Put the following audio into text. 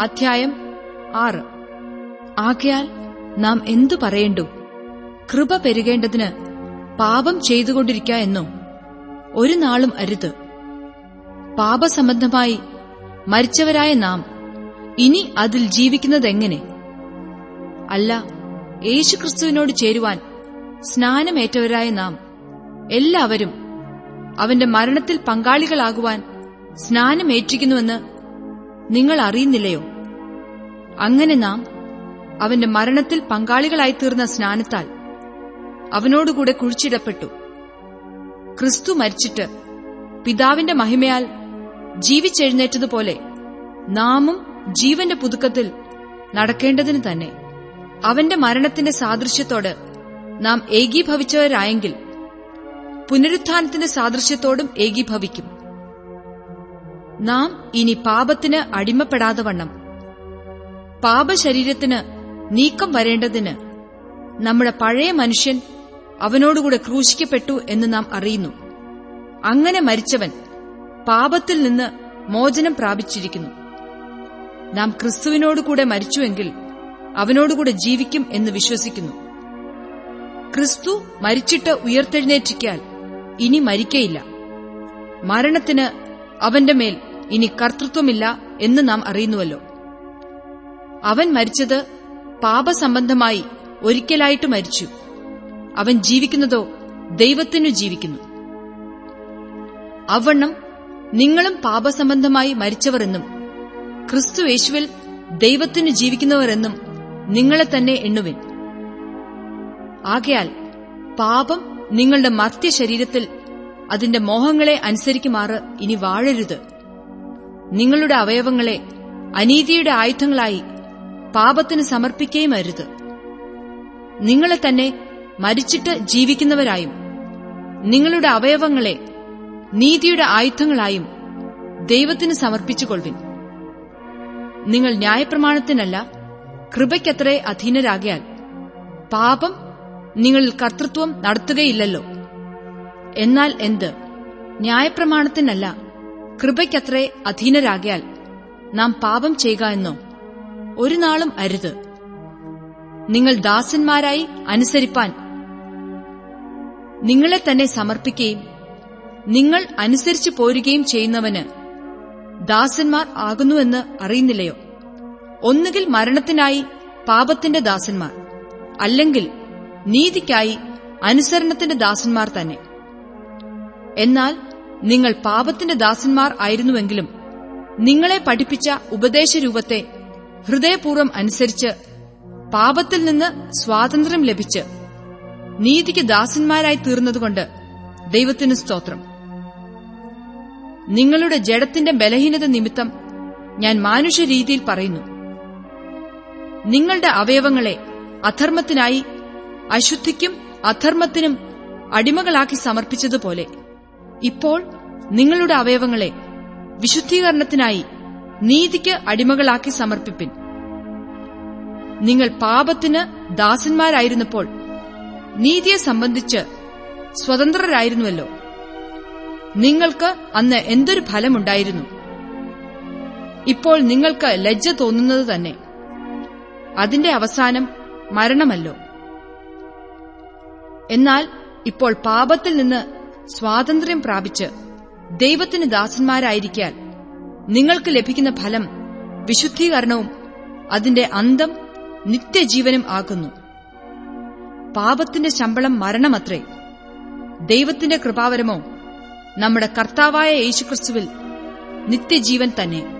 അധ്യായം ആറ്. ആകയാൽ നാം എന്തു പറയേണ്ടു? കൃപ പെരുകേണ്ടതിന് പാപം ചെയ്തുകൊണ്ടിരിക്ക എന്നോ ഒരു നാളും അരുത്. പാപസംബന്ധമായി മരിച്ചവരായ നാം ഇനി അതിൽ ജീവിക്കുന്നതെങ്ങനെ? അല്ല യേശുക്രിസ്തുവിനോട് ചേരുവാൻ സ്നാനമേറ്റവരായ നാം എല്ലാവരും അവന്റെ മരണത്തിൽ പങ്കാളികളാകുവാൻ സ്നാനമേറ്റിരിക്കുന്നുവെന്ന് നിങ്ങൾ അറിയുന്നില്ലയോ? അങ്ങനെ നാം അവന്റെ മരണത്തിൽ പങ്കാളികളായി തീർന്ന സ്നാനത്താൽ അവനോടുകൂടെ കുഴിച്ചിടപ്പെട്ടു. ക്രിസ്തു മരിച്ചിട്ട് പിതാവിന്റെ മഹിമയാൽ ജീവിച്ചെഴുന്നേറ്റതുപോലെ നാമും ജീവന്റെ പുതുക്കത്തിൽ നടക്കേണ്ടതിന് തന്നെ അവന്റെ മരണത്തിന്റെ സാദൃശ്യത്തോട് നാം ഏകീഭവിച്ചവരായെങ്കിൽ പുനരുത്ഥാനത്തിന്റെ സാദൃശ്യത്തോടും ഏകീഭവിക്കും. നാം ഇനി പാപത്തിന് അടിമപ്പെടാതെ വണ്ണം. പാപശരീരത്തിന് നീക്കം വരേണ്ടതിന് നമ്മുടെ പഴയ മനുഷ്യൻ അവനോടുകൂടെ ക്രൂശിക്കപ്പെട്ടു എന്ന് നാം അറിയുന്നു. അങ്ങനെ മരിച്ചവൻ പാപത്തിൽ നിന്ന് മോചനം പ്രാപിച്ചിരിക്കുന്നു. നാം ക്രിസ്തുവിനോടുകൂടെ മരിച്ചുവെങ്കിൽ അവനോടുകൂടെ ജീവിക്കും എന്ന് വിശ്വസിക്കുന്നു. ക്രിസ്തു മരിച്ചിട്ട് ഉയർത്തെഴുന്നേറ്റിക്കാൽ ഇനി മരിക്കയില്ല. മരണത്തിന് അവന്റെ മേൽ ഇനി കർത്തൃത്വമില്ല എന്ന് നാം അറിയുന്നുവല്ലോ. അവൻ മരിച്ചത് പാപസംബന്ധമായി ഒരിക്കലായിട്ട് മരിച്ചു. അവൻ ജീവിക്കുന്നതോ ദൈവത്തിനു ജീവിക്കുന്നു. അവണ്ണം നിങ്ങളും പാപസംബന്ധമായി മരിച്ചവർ എന്നും ക്രിസ്തു യേശുവിൽ ദൈവത്തിനു ജീവിക്കുന്നവരെന്നും നിങ്ങളെ തന്നെ എണ്ണുവിൻ. ആകയാൽ പാപം നിങ്ങളുടെ മർത്യ ശരീരത്തിൽ അതിന്റെ മോഹങ്ങളെ അനുസരിക്കുമാറ് ഇനി വാഴരുത്. നിങ്ങളുടെ അവയവങ്ങളെ അനീതിയുടെ ആയുധങ്ങളായി പാപത്തിന് സമർപ്പിക്കുകയും അരുത്. നിങ്ങളെ തന്നെ മരിച്ചിട്ട് ജീവിക്കുന്നവരായും നിങ്ങളുടെ അവയവങ്ങളെ നീതിയുടെ ആയുധങ്ങളായും ദൈവത്തിന് സമർപ്പിച്ചുകൊള്ളുവിൻ നിങ്ങൾ ന്യായപ്രമാണത്തിനല്ല കൃപയ്ക്കത്രേ അധീനരാകിയാൽ പാപം നിങ്ങളിൽ കർത്തൃത്വം നടത്തുകയില്ലല്ലോ. എന്നാൽ എന്ത്? ന്യായപ്രമാണത്തിനല്ല കൃപയ്ക്കത്രേ അധീനരാകിയാൽ നാം പാപം ചെയ്യുക എന്നോ? ഒരു നാളും അരുത്. നിങ്ങൾ ദാസന്മാരായി അനുസരിപ്പാൻ നിങ്ങളെ തന്നെ സമർപ്പിക്കുകയും നിങ്ങൾ അനുസരിച്ചു പോരുകയും ചെയ്യുന്നവന് ദാസന്മാർ ആകുന്നുവെന്ന് അറിയുന്നില്ലയോ? ഒന്നുകിൽ മരണത്തിനായി പാപത്തിന്റെ ദാസന്മാർ അല്ലെങ്കിൽ നീതിക്കായി അനുസരണത്തിന്റെ ദാസന്മാർ തന്നെ. എന്നാൽ നിങ്ങൾ പാപത്തിന്റെ ദാസന്മാർ ആയിരുന്നുവെങ്കിലും നിങ്ങളെ പഠിപ്പിച്ച ഉപദേശരൂപത്തെ ഹൃദയപൂർവം അനുസരിച്ച് പാപത്തിൽ നിന്ന് സ്വാതന്ത്ര്യം ലഭിച്ച് നീതിക്ക് ദാസന്മാരായി തീർന്നതുകൊണ്ട് ദൈവത്തിന് സ്തോത്രം. നിങ്ങളുടെ ജഡത്തിന്റെ ബലഹീനത നിമിത്തം ഞാൻ മാനുഷ്യരീതിയിൽ പറയുന്നു. നിങ്ങളുടെ അവയവങ്ങളെ അധർമ്മത്തിനായി അശുദ്ധിക്കും അധർമ്മത്തിനും അടിമകളാക്കി സമർപ്പിച്ചതുപോലെ ഇപ്പോൾ നിങ്ങളുടെ അവയവങ്ങളെ വിശുദ്ധീകരണത്തിനായി നീതിക്ക് അടിമകളാക്കി സമർപ്പിപ്പിൻ. നിങ്ങൾ പാപത്തിന് ദാസന്മാരായിരുന്നപ്പോൾ നീതിയെ സംബന്ധിച്ച് സ്വതന്ത്രരായിരുന്നുവല്ലോ. നിങ്ങൾക്ക് അന്ന് എന്തൊരു ഫലമുണ്ടായിരുന്നു? ഇപ്പോൾ നിങ്ങൾക്ക് ലജ്ജ തോന്നുന്നത് തന്നെ. അതിന്റെ അവസാനം മരണമല്ലോ. എന്നാൽ ഇപ്പോൾ പാപത്തിൽ നിന്ന് സ്വാതന്ത്ര്യം പ്രാപിച്ച് ദൈവത്തിന് ദാസന്മാരായിരിക്കാൻ നിങ്ങൾക്ക് ലഭിക്കുന്ന ഫലം വിശുദ്ധീകരണവും അതിന്റെ അന്തം നിത്യജീവനും ആകുന്നു പാപത്തിന്റെ ശമ്പളം മരണമത്രേ. ദൈവത്തിന്റെ കൃപാവരമോ നമ്മുടെ കർത്താവായ യേശുക്രിസ്തുവിൽ നിത്യജീവൻ തന്നെ.